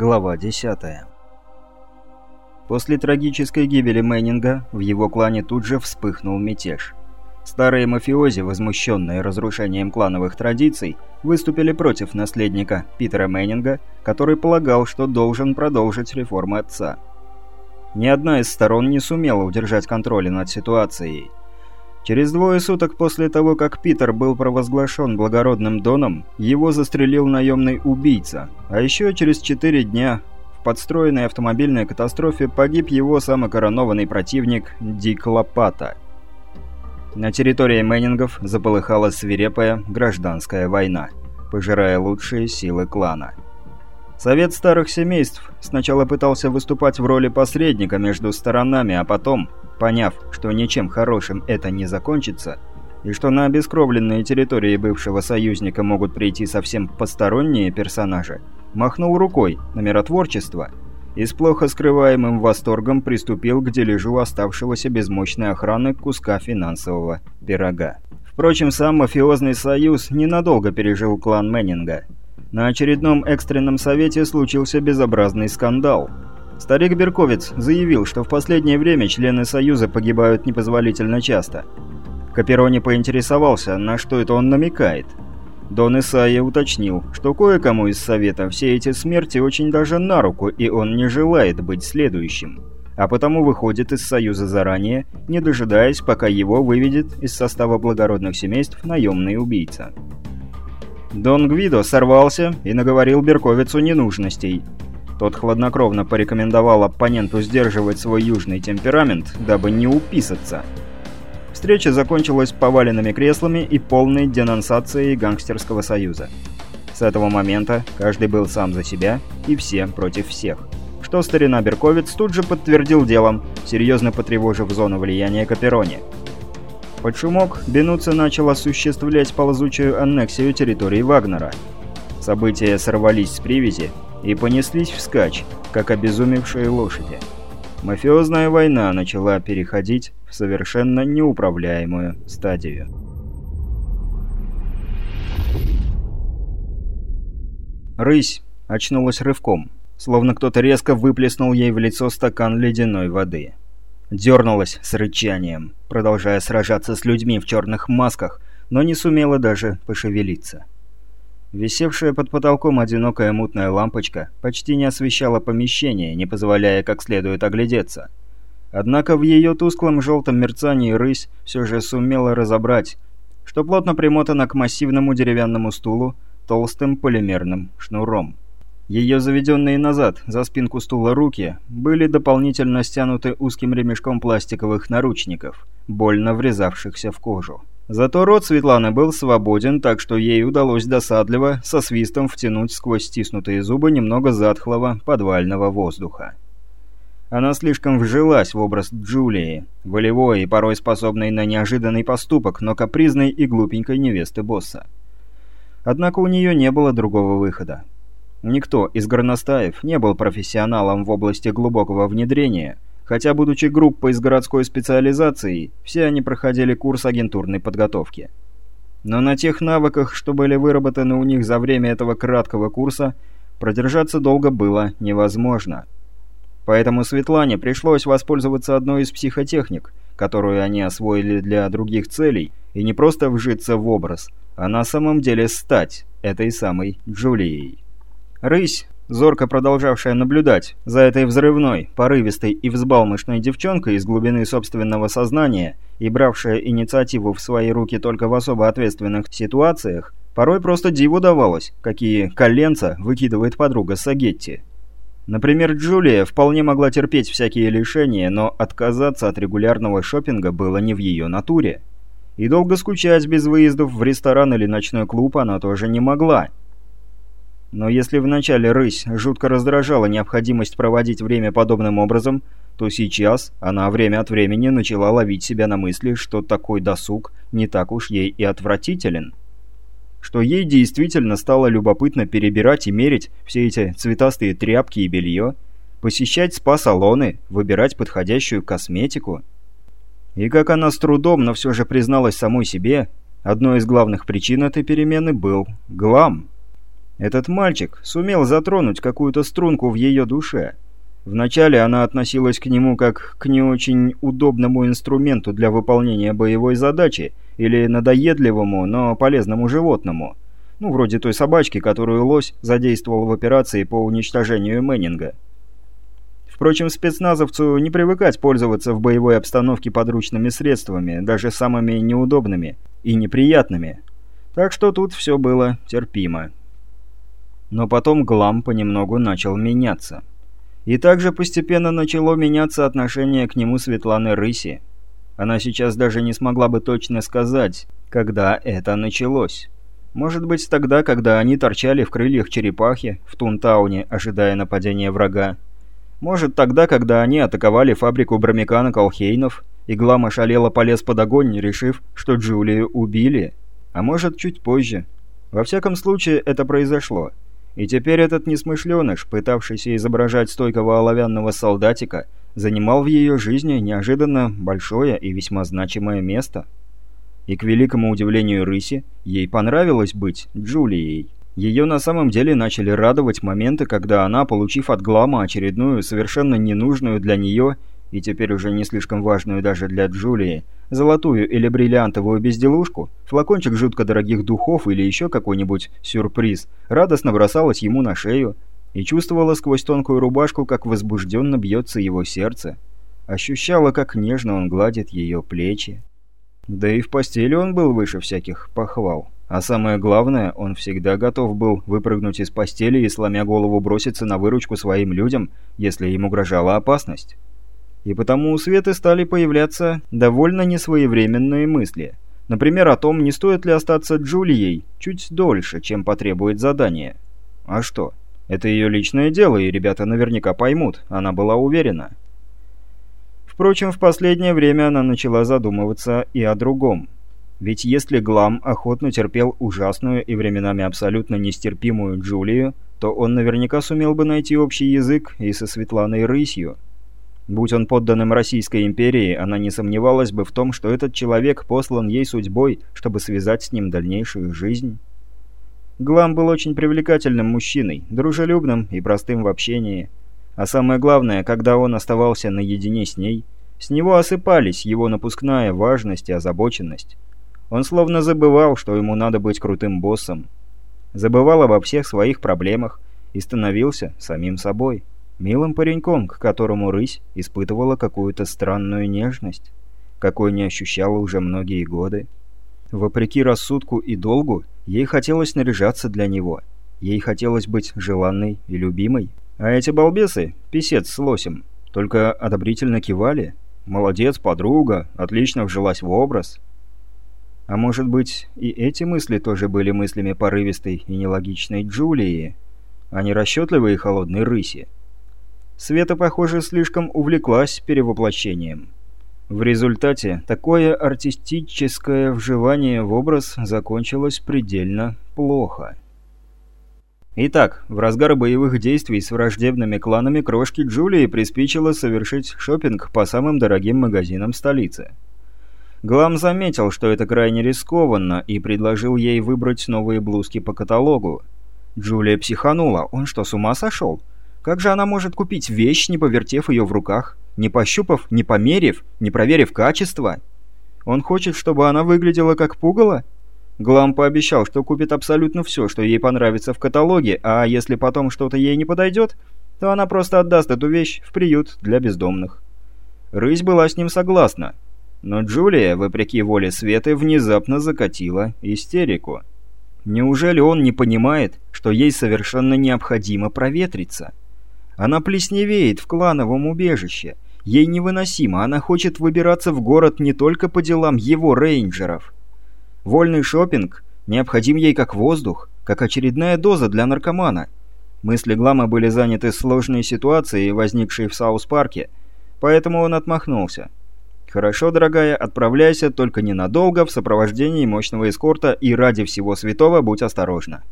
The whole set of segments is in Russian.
Глава 10. После трагической гибели Мэннинга в его клане тут же вспыхнул мятеж. Старые мафиози, возмущенные разрушением клановых традиций, выступили против наследника Питера Мэннинга, который полагал, что должен продолжить реформы отца. Ни одна из сторон не сумела удержать контроль над ситуацией. Через двое суток после того, как Питер был провозглашен благородным доном, его застрелил наемный убийца, а еще через четыре дня в подстроенной автомобильной катастрофе погиб его самокоронованный противник Дик Лопата. На территории Мэннингов заполыхала свирепая гражданская война, пожирая лучшие силы клана. Совет старых семейств сначала пытался выступать в роли посредника между сторонами, а потом Поняв, что ничем хорошим это не закончится, и что на обескровленные территории бывшего союзника могут прийти совсем посторонние персонажи, махнул рукой на миротворчество и с плохо скрываемым восторгом приступил к дележу оставшегося без мощной охраны куска финансового пирога. Впрочем, сам мафиозный союз ненадолго пережил клан Мэннинга. На очередном экстренном совете случился безобразный скандал – Старик Берковец заявил, что в последнее время члены Союза погибают непозволительно часто. Каперони поинтересовался, на что это он намекает. Дон Исайя уточнил, что кое-кому из Совета все эти смерти очень даже на руку, и он не желает быть следующим. А потому выходит из Союза заранее, не дожидаясь, пока его выведет из состава благородных семейств наемный убийца. Дон Гвидо сорвался и наговорил Берковицу ненужностей – тот хладнокровно порекомендовал оппоненту сдерживать свой южный темперамент, дабы не уписаться. Встреча закончилась поваленными креслами и полной денонсацией гангстерского союза. С этого момента каждый был сам за себя и все против всех. Что старина Берковец тут же подтвердил делом, серьезно потревожив зону влияния Каперони. Под шумок Бенуци начал осуществлять ползучую аннексию территории Вагнера. События сорвались с привязи, и понеслись вскачь, как обезумевшие лошади. Мафиозная война начала переходить в совершенно неуправляемую стадию. Рысь очнулась рывком, словно кто-то резко выплеснул ей в лицо стакан ледяной воды. Дернулась с рычанием, продолжая сражаться с людьми в черных масках, но не сумела даже пошевелиться. Висевшая под потолком одинокая мутная лампочка почти не освещала помещение, не позволяя как следует оглядеться. Однако в ее тусклом желтом мерцании рысь все же сумела разобрать, что плотно примотана к массивному деревянному стулу толстым полимерным шнуром. Ее заведенные назад, за спинку стула руки, были дополнительно стянуты узким ремешком пластиковых наручников, больно врезавшихся в кожу. Зато рот Светланы был свободен, так что ей удалось досадливо со свистом втянуть сквозь стиснутые зубы немного затхлого подвального воздуха. Она слишком вжилась в образ Джулии, волевой и порой способной на неожиданный поступок, но капризной и глупенькой невесты босса. Однако у нее не было другого выхода. Никто из горностаев не был профессионалом в области глубокого внедрения – Хотя, будучи группой с городской специализацией, все они проходили курс агентурной подготовки. Но на тех навыках, что были выработаны у них за время этого краткого курса, продержаться долго было невозможно. Поэтому Светлане пришлось воспользоваться одной из психотехник, которую они освоили для других целей, и не просто вжиться в образ, а на самом деле стать этой самой Джулией. Рысь зорко продолжавшая наблюдать за этой взрывной, порывистой и взбалмошной девчонкой из глубины собственного сознания и бравшая инициативу в свои руки только в особо ответственных ситуациях, порой просто диву давалось, какие коленца выкидывает подруга Сагетти. Например, Джулия вполне могла терпеть всякие лишения, но отказаться от регулярного шопинга было не в ее натуре. И долго скучать без выездов в ресторан или ночной клуб она тоже не могла – но если вначале рысь жутко раздражала необходимость проводить время подобным образом, то сейчас она время от времени начала ловить себя на мысли, что такой досуг не так уж ей и отвратителен. Что ей действительно стало любопытно перебирать и мерить все эти цветастые тряпки и белье, посещать спа-салоны, выбирать подходящую косметику. И как она с трудом, но все же призналась самой себе, одной из главных причин этой перемены был глам – Этот мальчик сумел затронуть какую-то струнку в ее душе. Вначале она относилась к нему как к не очень удобному инструменту для выполнения боевой задачи или надоедливому, но полезному животному. Ну, вроде той собачки, которую лось задействовал в операции по уничтожению Мэннинга. Впрочем, спецназовцу не привыкать пользоваться в боевой обстановке подручными средствами, даже самыми неудобными и неприятными. Так что тут все было терпимо. Но потом Глам понемногу начал меняться. И также постепенно начало меняться отношение к нему Светланы Рыси. Она сейчас даже не смогла бы точно сказать, когда это началось. Может быть, тогда, когда они торчали в крыльях черепахи в Тунтауне, ожидая нападения врага. Может, тогда, когда они атаковали фабрику Бромикана Колхейнов, и Глам шалела полез под огонь, решив, что Джулию убили. А может, чуть позже. Во всяком случае, это произошло. И теперь этот несмышленыш, пытавшийся изображать стойкого оловянного солдатика, занимал в ее жизни неожиданно большое и весьма значимое место. И к великому удивлению Рыси, ей понравилось быть Джулией. Ее на самом деле начали радовать моменты, когда она, получив от Глама очередную, совершенно ненужную для нее и теперь уже не слишком важную даже для Джулии, золотую или бриллиантовую безделушку, флакончик жутко дорогих духов или еще какой-нибудь сюрприз, радостно бросалась ему на шею и чувствовала сквозь тонкую рубашку, как возбужденно бьется его сердце. Ощущала, как нежно он гладит ее плечи. Да и в постели он был выше всяких похвал. А самое главное, он всегда готов был выпрыгнуть из постели и, сломя голову, броситься на выручку своим людям, если им угрожала опасность. И потому у Светы стали появляться довольно несвоевременные мысли. Например, о том, не стоит ли остаться Джулией чуть дольше, чем потребует задание. А что? Это ее личное дело, и ребята наверняка поймут, она была уверена. Впрочем, в последнее время она начала задумываться и о другом. Ведь если Глам охотно терпел ужасную и временами абсолютно нестерпимую Джулию, то он наверняка сумел бы найти общий язык и со Светланой Рысью. Будь он подданным Российской империи, она не сомневалась бы в том, что этот человек послан ей судьбой, чтобы связать с ним дальнейшую жизнь. Глам был очень привлекательным мужчиной, дружелюбным и простым в общении. А самое главное, когда он оставался наедине с ней, с него осыпались его напускная важность и озабоченность. Он словно забывал, что ему надо быть крутым боссом. Забывал обо всех своих проблемах и становился самим собой. Милым пареньком, к которому рысь испытывала какую-то странную нежность, какой не ощущала уже многие годы. Вопреки рассудку и долгу, ей хотелось наряжаться для него. Ей хотелось быть желанной и любимой. А эти балбесы, писец с лосем, только одобрительно кивали. «Молодец, подруга, отлично вжилась в образ». А может быть, и эти мысли тоже были мыслями порывистой и нелогичной Джулии, а не расчетливой и холодной рыси. Света, похоже, слишком увлеклась перевоплощением. В результате такое артистическое вживание в образ закончилось предельно плохо. Итак, в разгар боевых действий с враждебными кланами крошки Джулии приспичило совершить шопинг по самым дорогим магазинам столицы. Глам заметил, что это крайне рискованно, и предложил ей выбрать новые блузки по каталогу. Джулия психанула. Он что, с ума сошел? Как же она может купить вещь, не повертев ее в руках, не пощупав, не померив, не проверив качество? Он хочет, чтобы она выглядела как пугало? Глам пообещал, что купит абсолютно все, что ей понравится в каталоге, а если потом что-то ей не подойдет, то она просто отдаст эту вещь в приют для бездомных. Рысь была с ним согласна, но Джулия, вопреки воле Светы, внезапно закатила истерику. Неужели он не понимает, что ей совершенно необходимо проветриться? Она плесневеет в клановом убежище. Ей невыносимо, она хочет выбираться в город не только по делам его рейнджеров. Вольный шопинг необходим ей как воздух, как очередная доза для наркомана. Мысли Глама были заняты сложной ситуацией, возникшей в Саус-парке, поэтому он отмахнулся. «Хорошо, дорогая, отправляйся, только ненадолго, в сопровождении мощного эскорта, и ради всего святого будь осторожна».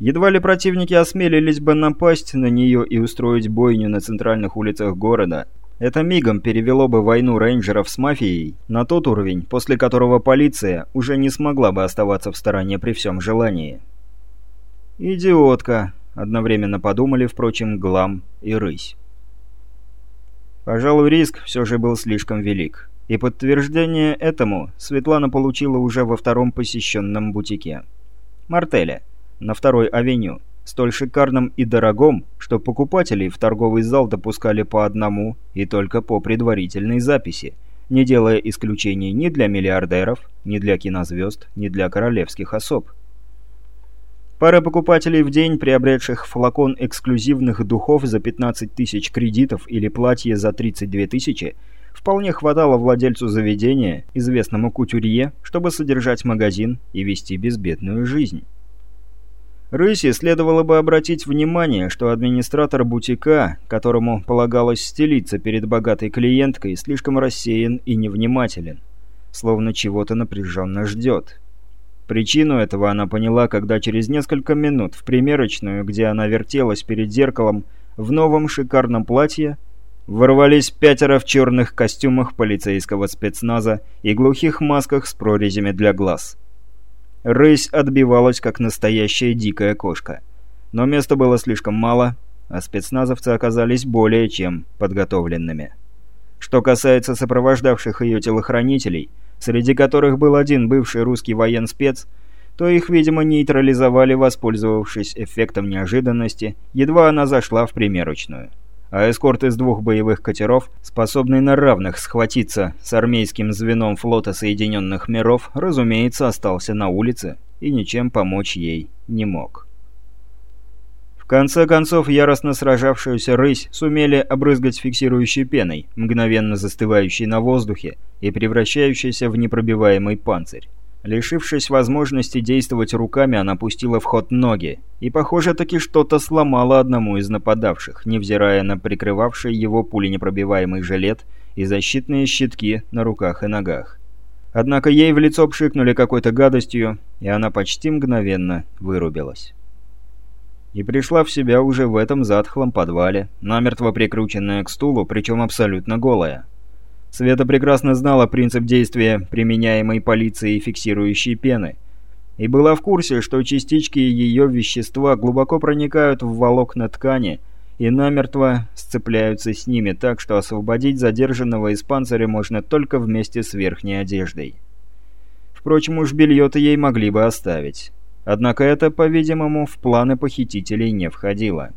Едва ли противники осмелились бы напасть на нее и устроить бойню на центральных улицах города. Это мигом перевело бы войну рейнджеров с мафией на тот уровень, после которого полиция уже не смогла бы оставаться в стороне при всем желании. «Идиотка», — одновременно подумали, впрочем, Глам и Рысь. Пожалуй, риск все же был слишком велик. И подтверждение этому Светлана получила уже во втором посещенном бутике. Мартеля, на второй авеню, столь шикарном и дорогом, что покупателей в торговый зал допускали по одному и только по предварительной записи, не делая исключений ни для миллиардеров, ни для кинозвезд, ни для королевских особ. Пара покупателей в день, приобретших флакон эксклюзивных духов за 15 тысяч кредитов или платье за 32 тысячи, вполне хватало владельцу заведения, известному кутюрье, чтобы содержать магазин и вести безбедную жизнь. Рыси следовало бы обратить внимание, что администратор бутика, которому полагалось стелиться перед богатой клиенткой, слишком рассеян и невнимателен, словно чего-то напряженно ждет. Причину этого она поняла, когда через несколько минут в примерочную, где она вертелась перед зеркалом в новом шикарном платье, ворвались пятеро в черных костюмах полицейского спецназа и глухих масках с прорезями для глаз. Рысь отбивалась, как настоящая дикая кошка. Но места было слишком мало, а спецназовцы оказались более чем подготовленными. Что касается сопровождавших ее телохранителей – среди которых был один бывший русский военспец, то их, видимо, нейтрализовали, воспользовавшись эффектом неожиданности, едва она зашла в примерочную. А эскорт из двух боевых катеров, способный на равных схватиться с армейским звеном флота Соединенных Миров, разумеется, остался на улице и ничем помочь ей не мог. В конце концов, яростно сражавшуюся рысь сумели обрызгать фиксирующей пеной, мгновенно застывающей на воздухе, и превращающаяся в непробиваемый панцирь. Лишившись возможности действовать руками, она пустила в ход ноги, и, похоже, таки что-то сломала одному из нападавших, невзирая на прикрывавший его пуленепробиваемый жилет и защитные щитки на руках и ногах. Однако ей в лицо пшикнули какой-то гадостью, и она почти мгновенно вырубилась. И пришла в себя уже в этом затхлом подвале, намертво прикрученная к стулу, причем абсолютно голая. Света прекрасно знала принцип действия применяемой полицией фиксирующей пены и была в курсе, что частички ее вещества глубоко проникают в волокна ткани и намертво сцепляются с ними так, что освободить задержанного из панциря можно только вместе с верхней одеждой. Впрочем, уж белье-то ей могли бы оставить. Однако это, по-видимому, в планы похитителей не входило.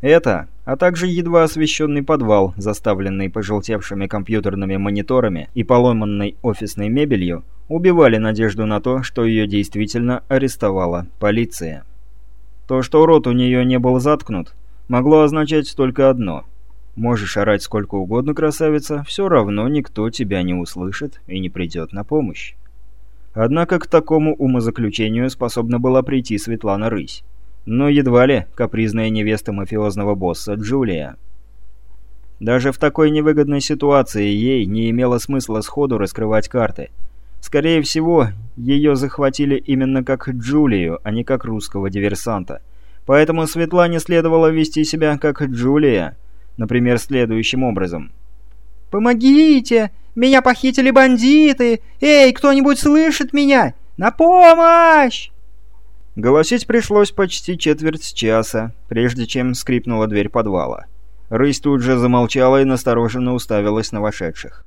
Это, а также едва освещенный подвал, заставленный пожелтевшими компьютерными мониторами и поломанной офисной мебелью, убивали надежду на то, что ее действительно арестовала полиция. То, что рот у нее не был заткнут, могло означать только одно. Можешь орать сколько угодно, красавица, все равно никто тебя не услышит и не придет на помощь. Однако к такому умозаключению способна была прийти Светлана Рысь но едва ли капризная невеста мафиозного босса Джулия. Даже в такой невыгодной ситуации ей не имело смысла сходу раскрывать карты. Скорее всего, ее захватили именно как Джулию, а не как русского диверсанта. Поэтому Светлане следовало вести себя как Джулия, например, следующим образом. «Помогите! Меня похитили бандиты! Эй, кто-нибудь слышит меня? На помощь!» Голосить пришлось почти четверть часа, прежде чем скрипнула дверь подвала. Рысь тут же замолчала и настороженно уставилась на вошедших.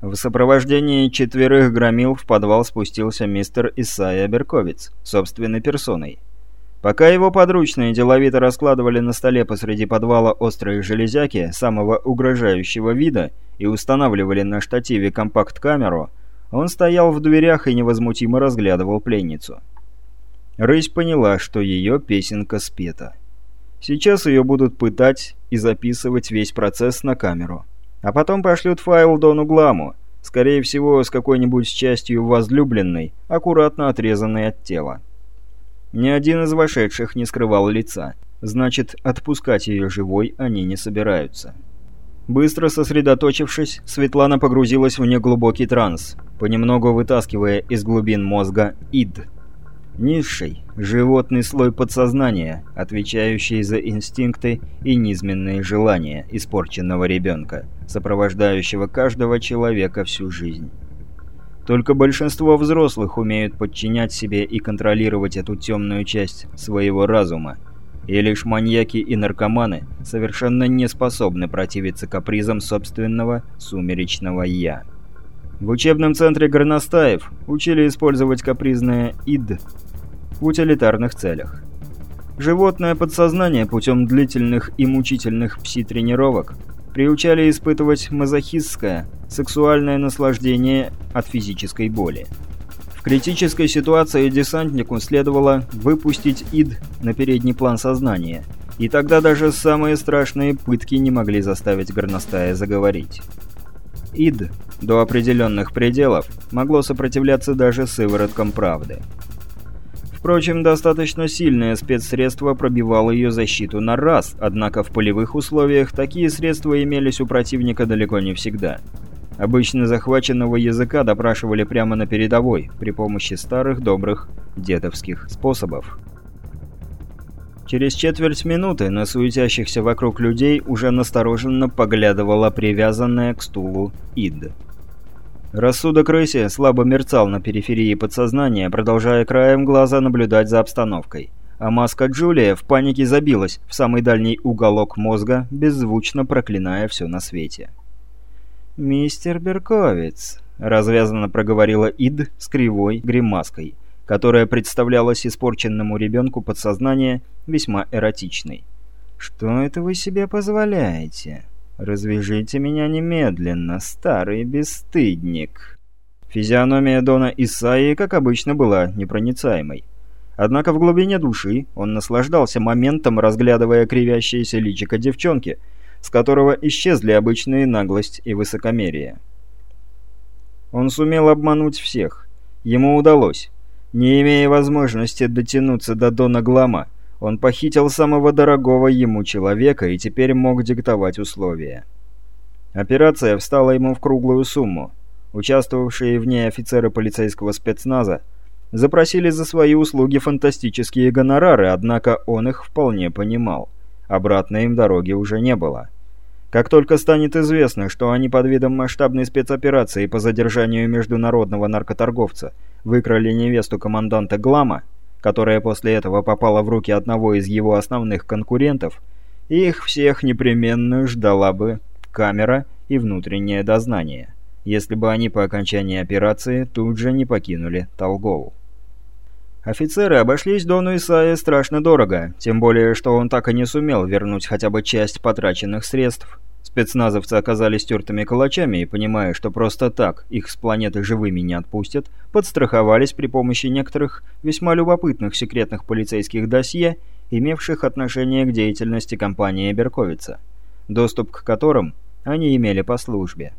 В сопровождении четверых громил в подвал спустился мистер Исайя Берковиц, собственной персоной. Пока его подручные деловито раскладывали на столе посреди подвала острые железяки самого угрожающего вида и устанавливали на штативе компакт-камеру, он стоял в дверях и невозмутимо разглядывал пленницу. Рысь поняла, что ее песенка спета. Сейчас ее будут пытать и записывать весь процесс на камеру. А потом пошлют файл Дону Гламу, скорее всего, с какой-нибудь частью возлюбленной, аккуратно отрезанной от тела. Ни один из вошедших не скрывал лица, значит, отпускать ее живой они не собираются. Быстро сосредоточившись, Светлана погрузилась в неглубокий транс, понемногу вытаскивая из глубин мозга ид – Низший – животный слой подсознания, отвечающий за инстинкты и низменные желания испорченного ребенка, сопровождающего каждого человека всю жизнь. Только большинство взрослых умеют подчинять себе и контролировать эту темную часть своего разума. И лишь маньяки и наркоманы совершенно не способны противиться капризам собственного сумеречного «я». В учебном центре горностаев учили использовать капризное «ид» утилитарных целях. Животное подсознание путем длительных и мучительных пси-тренировок приучали испытывать мазохистское, сексуальное наслаждение от физической боли. В критической ситуации десантнику следовало выпустить ид на передний план сознания, и тогда даже самые страшные пытки не могли заставить горностая заговорить. Ид до определенных пределов могло сопротивляться даже сывороткам правды. Впрочем, достаточно сильное спецсредство пробивало ее защиту на раз, однако в полевых условиях такие средства имелись у противника далеко не всегда. Обычно захваченного языка допрашивали прямо на передовой, при помощи старых добрых дедовских способов. Через четверть минуты на суетящихся вокруг людей уже настороженно поглядывала привязанная к стулу Ид. Рассудок рыси слабо мерцал на периферии подсознания, продолжая краем глаза наблюдать за обстановкой. А маска Джулия в панике забилась в самый дальний уголок мозга, беззвучно проклиная все на свете. «Мистер Берковиц», — развязанно проговорила Ид с кривой гримаской, которая представлялась испорченному ребенку подсознание весьма эротичной. «Что это вы себе позволяете?» «Развяжите меня немедленно, старый бесстыдник!» Физиономия Дона Исаи, как обычно, была непроницаемой. Однако в глубине души он наслаждался моментом, разглядывая кривящееся личико девчонки, с которого исчезли обычные наглость и высокомерие. Он сумел обмануть всех. Ему удалось. Не имея возможности дотянуться до Дона Глама, он похитил самого дорогого ему человека и теперь мог диктовать условия. Операция встала ему в круглую сумму. Участвовавшие в ней офицеры полицейского спецназа запросили за свои услуги фантастические гонорары, однако он их вполне понимал. Обратной им дороги уже не было. Как только станет известно, что они под видом масштабной спецоперации по задержанию международного наркоторговца выкрали невесту команданта Глама, которая после этого попала в руки одного из его основных конкурентов, их всех непременно ждала бы камера и внутреннее дознание, если бы они по окончании операции тут же не покинули Толгову. Офицеры обошлись Дону Исае страшно дорого, тем более, что он так и не сумел вернуть хотя бы часть потраченных средств. Спецназовцы оказались тертыми калачами и, понимая, что просто так их с планеты живыми не отпустят, подстраховались при помощи некоторых весьма любопытных секретных полицейских досье, имевших отношение к деятельности компании Берковица, доступ к которым они имели по службе.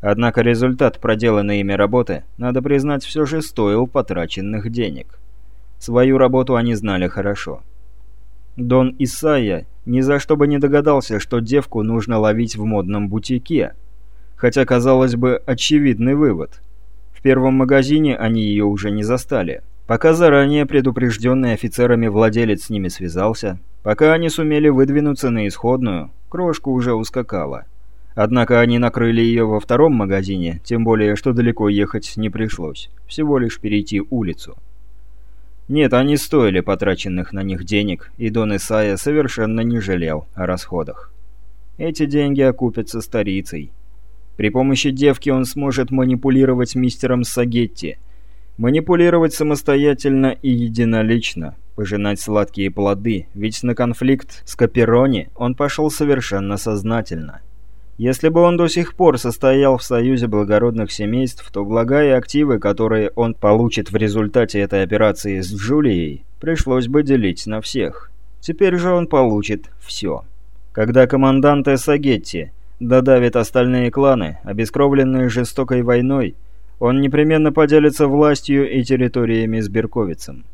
Однако результат проделанной ими работы, надо признать, все же стоил потраченных денег. Свою работу они знали хорошо. Дон Исайя ни за что бы не догадался, что девку нужно ловить в модном бутике. Хотя, казалось бы, очевидный вывод. В первом магазине они ее уже не застали. Пока заранее предупрежденный офицерами владелец с ними связался, пока они сумели выдвинуться на исходную, крошка уже ускакала. Однако они накрыли ее во втором магазине, тем более, что далеко ехать не пришлось. Всего лишь перейти улицу. Нет, они стоили потраченных на них денег, и Дон Исайя совершенно не жалел о расходах. Эти деньги окупятся старицей. При помощи девки он сможет манипулировать мистером Сагетти. Манипулировать самостоятельно и единолично, пожинать сладкие плоды, ведь на конфликт с Каперони он пошел совершенно сознательно. Если бы он до сих пор состоял в союзе благородных семейств, то блага и активы, которые он получит в результате этой операции с Джулией, пришлось бы делить на всех. Теперь же он получит все. Когда командант Эссагетти додавит остальные кланы, обескровленные жестокой войной, он непременно поделится властью и территориями с Берковицем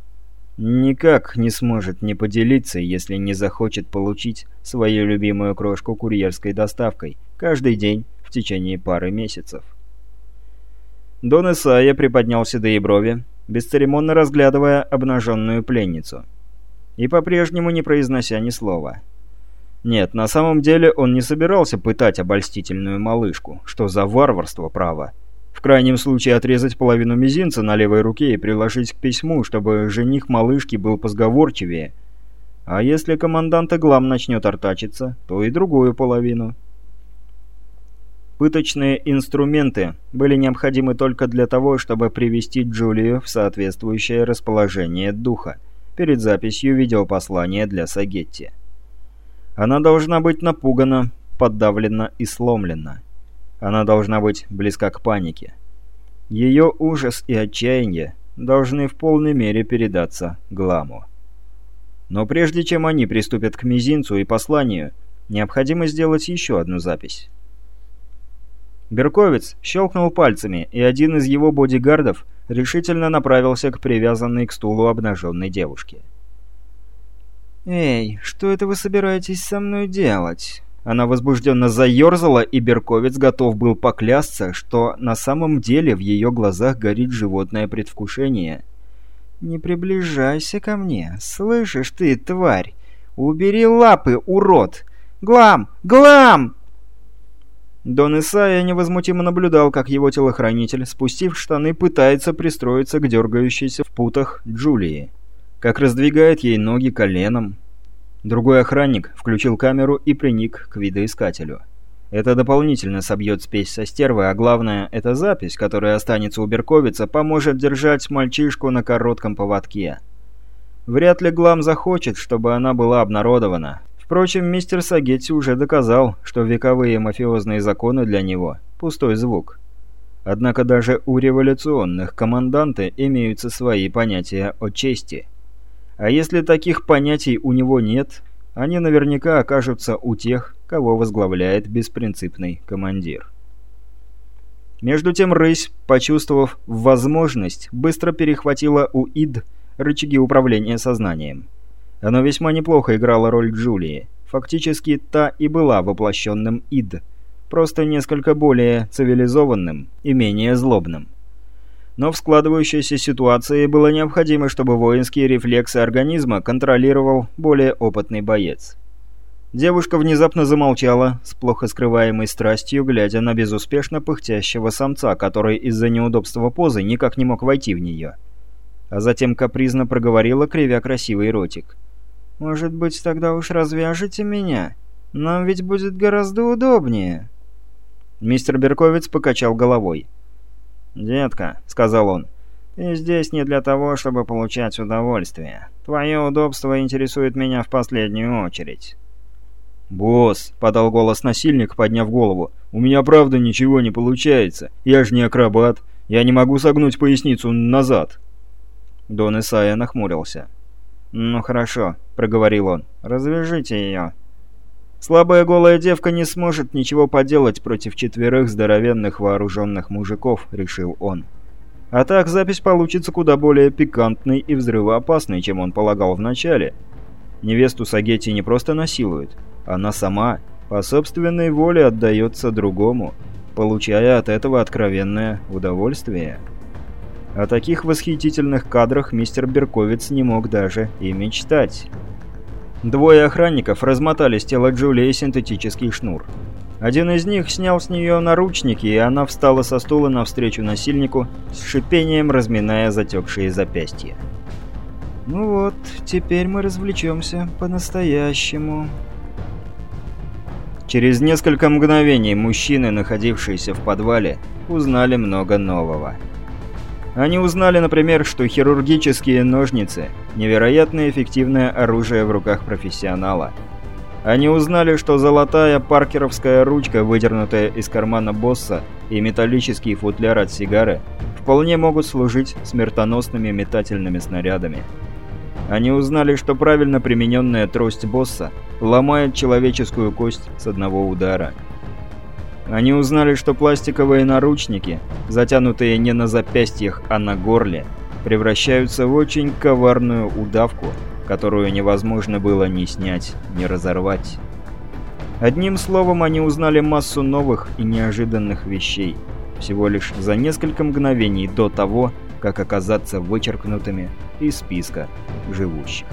никак не сможет не поделиться, если не захочет получить свою любимую крошку курьерской доставкой каждый день в течение пары месяцев. Дон Исайя приподнялся до брови, бесцеремонно разглядывая обнаженную пленницу. И по-прежнему не произнося ни слова. Нет, на самом деле он не собирался пытать обольстительную малышку. Что за варварство, право? В крайнем случае отрезать половину мизинца на левой руке и приложить к письму, чтобы жених малышки был позговорчивее. А если командант Иглам начнет артачиться, то и другую половину. Пыточные инструменты были необходимы только для того, чтобы привести Джулию в соответствующее расположение духа перед записью видеопослания для Сагетти. Она должна быть напугана, подавлена и сломлена. Она должна быть близка к панике. Ее ужас и отчаяние должны в полной мере передаться Гламу. Но прежде чем они приступят к мизинцу и посланию, необходимо сделать еще одну запись. Берковец щелкнул пальцами, и один из его бодигардов решительно направился к привязанной к стулу обнаженной девушке. «Эй, что это вы собираетесь со мной делать?» Она возбужденно заерзала, и Берковец готов был поклясться, что на самом деле в ее глазах горит животное предвкушение. «Не приближайся ко мне, слышишь ты, тварь! Убери лапы, урод! Глам! Глам!» Дон Исайя невозмутимо наблюдал, как его телохранитель, спустив штаны, пытается пристроиться к дергающейся в путах Джулии. Как раздвигает ей ноги коленом. Другой охранник включил камеру и приник к видоискателю. Это дополнительно собьет спесь со стервы, а главное, эта запись, которая останется у Берковица, поможет держать мальчишку на коротком поводке. Вряд ли Глам захочет, чтобы она была обнародована. Впрочем, мистер Сагетти уже доказал, что вековые мафиозные законы для него – пустой звук. Однако даже у революционных команданты имеются свои понятия о чести. А если таких понятий у него нет, они наверняка окажутся у тех, кого возглавляет беспринципный командир. Между тем рысь, почувствовав возможность, быстро перехватила у ИД рычаги управления сознанием. Оно весьма неплохо играло роль Джулии. Фактически, та и была воплощенным ИД, просто несколько более цивилизованным и менее злобным. Но в складывающейся ситуации было необходимо, чтобы воинские рефлексы организма контролировал более опытный боец. Девушка внезапно замолчала, с плохо скрываемой страстью, глядя на безуспешно пыхтящего самца, который из-за неудобства позы никак не мог войти в нее. А затем капризно проговорила, кривя красивый ротик. «Может быть, тогда уж развяжете меня? Нам ведь будет гораздо удобнее». Мистер Берковиц покачал головой. «Детка», — сказал он, — «ты здесь не для того, чтобы получать удовольствие. Твое удобство интересует меня в последнюю очередь». «Босс», — подал голос насильник, подняв голову, — «у меня правда ничего не получается. Я же не акробат. Я не могу согнуть поясницу назад». Дон Исайя нахмурился. «Ну хорошо», — проговорил он, — «развяжите ее». Слабая голая девка не сможет ничего поделать против четверых здоровенных вооруженных мужиков, решил он. А так запись получится куда более пикантной и взрывоопасной, чем он полагал вначале. Невесту Сагетти не просто насилуют, она сама по собственной воле отдается другому, получая от этого откровенное удовольствие. О таких восхитительных кадрах мистер Берковиц не мог даже и мечтать. Двое охранников размотали с тела Джулии синтетический шнур. Один из них снял с нее наручники, и она встала со стула навстречу насильнику, с шипением разминая затекшие запястья. «Ну вот, теперь мы развлечемся по-настоящему», Через несколько мгновений мужчины, находившиеся в подвале, узнали много нового. Они узнали, например, что хирургические ножницы – невероятно эффективное оружие в руках профессионала. Они узнали, что золотая паркеровская ручка, выдернутая из кармана босса, и металлический футляр от сигары вполне могут служить смертоносными метательными снарядами. Они узнали, что правильно примененная трость босса ломает человеческую кость с одного удара. Они узнали, что пластиковые наручники, затянутые не на запястьях, а на горле, превращаются в очень коварную удавку, которую невозможно было ни снять, ни разорвать. Одним словом, они узнали массу новых и неожиданных вещей, всего лишь за несколько мгновений до того, как оказаться вычеркнутыми из списка живущих.